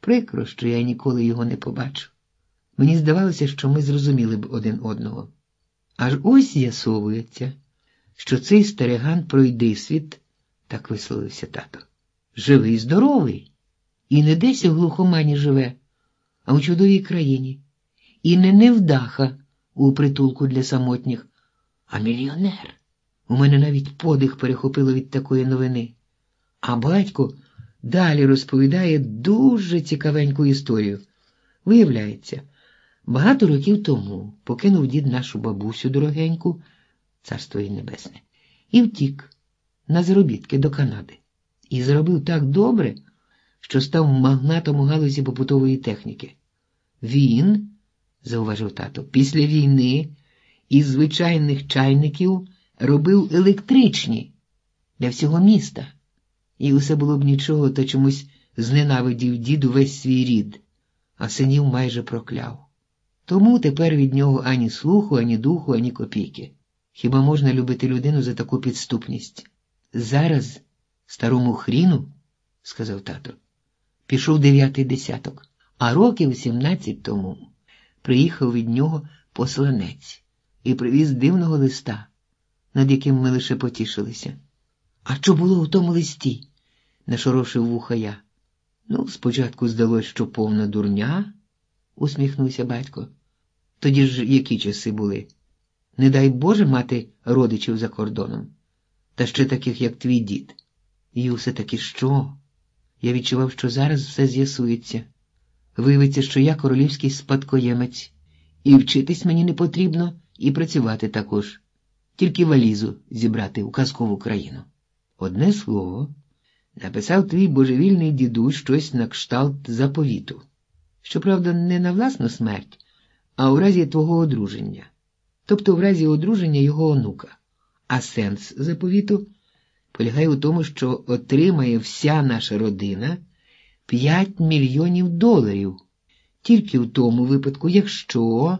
Прикро, що я ніколи його не побачу. Мені здавалося, що ми зрозуміли б один одного. Аж ось з'ясовується, що цей стариган пройди світ, так висловився тато. Живий, здоровий, і не десь у глухомані живе, а у чудовій країні, і не невдаха у притулку для самотніх, а мільйонер. У мене навіть подих перехопило від такої новини. А батько далі розповідає дуже цікавеньку історію. Виявляється, багато років тому покинув дід нашу бабусю дорогеньку, царство їй небесне, і втік на заробітки до Канади. І зробив так добре, що став магнатом у галузі побутової техніки. Він, зауважив тато, після війни із звичайних чайників робив електричні для всього міста. І усе було б нічого, та чомусь зненавидів діду весь свій рід, а синів майже прокляв. Тому тепер від нього ані слуху, ані духу, ані копійки. Хіба можна любити людину за таку підступність? Зараз, старому хріну, сказав тато, пішов дев'ятий десяток, а років сімнадцять тому приїхав від нього посланець і привіз дивного листа, над яким ми лише потішилися. А що було у тому листі? Нашорошив вуха я. Ну, спочатку здалось, що повна дурня, усміхнувся батько. Тоді ж які часи були? Не дай Боже мати родичів за кордоном, та ще таких, як твій дід. І усе таки що? Я відчував, що зараз все з'ясується. Виявиться, що я королівський спадкоємець, і вчитись мені не потрібно, і працювати також, тільки валізу зібрати у казкову країну. Одне слово, написав твій божевільний дідусь щось на кшталт заповіту. Щоправда, не на власну смерть, а у разі твого одруження, тобто в разі одруження його онука. А сенс заповіту полягає у тому, що отримає вся наша родина 5 мільйонів доларів, тільки в тому випадку, якщо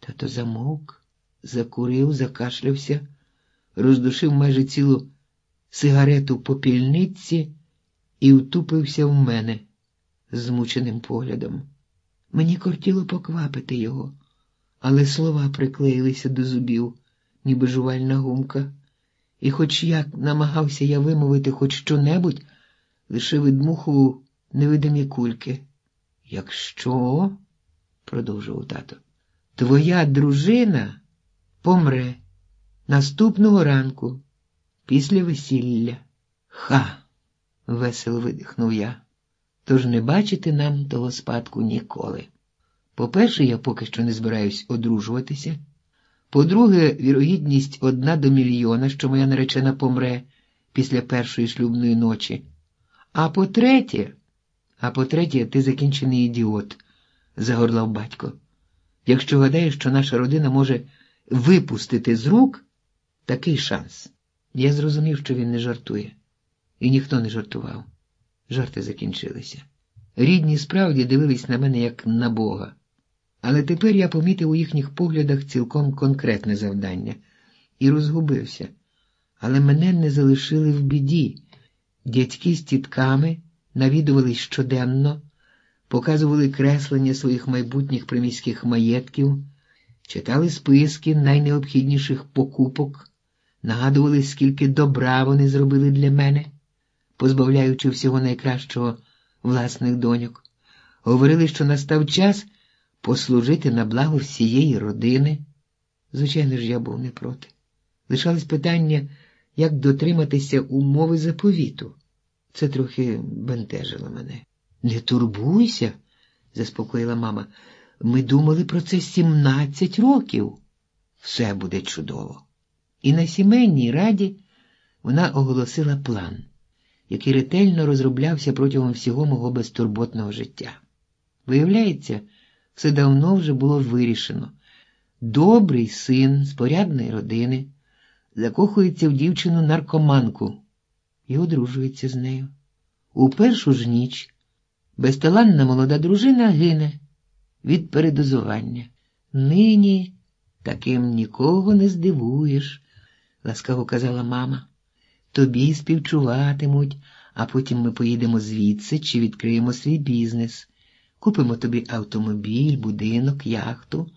тато замовк, закурив, закашлявся, роздушив майже цілу сигарету по пільниці і втупився в мене змученим поглядом. Мені кортіло поквапити його, але слова приклеїлися до зубів, ніби жувальна гумка, і хоч як намагався я вимовити хоч що-небудь, лише видмухував невидимі кульки. Якщо, продовжував тато, твоя дружина помре наступного ранку після весілля. Ха! весело видихнув я. Тож не бачити нам того спадку ніколи. По-перше, я поки що не збираюсь одружуватися. По-друге, вірогідність одна до мільйона, що моя наречена помре після першої шлюбної ночі. А по-третє, а по-третє, ти закінчений ідіот, загорлав батько. Якщо гадаєш, що наша родина може випустити з рук такий шанс. Я зрозумів, що він не жартує, і ніхто не жартував. Жарти закінчилися. Рідні справді дивились на мене як на Бога. Але тепер я помітив у їхніх поглядах цілком конкретне завдання і розгубився. Але мене не залишили в біді. Дядьки з тітками навідувались щоденно, показували креслення своїх майбутніх приміських маєтків, читали списки найнеобхідніших покупок, нагадували, скільки добра вони зробили для мене, позбавляючи всього найкращого власних доньок. Говорили, що настав час послужити на благо всієї родини. Звичайно ж, я був не проти. Лишалось питання, як дотриматися умови заповіту. Це трохи бентежило мене. Не турбуйся, заспокоїла мама. Ми думали про це сімнадцять років. Все буде чудово. І на сімейній раді вона оголосила план, який ретельно розроблявся протягом всього мого безтурботного життя. Виявляється, все давно вже було вирішено. Добрий син з порядної родини закохується в дівчину наркоманку і одружується з нею. У першу ж ніч безталанна молода дружина гине від передозування. Нині таким нікого не здивуєш, ласкаво казала мама. Тобі співчуватимуть, а потім ми поїдемо звідси чи відкриємо свій бізнес, купимо тобі автомобіль, будинок, яхту.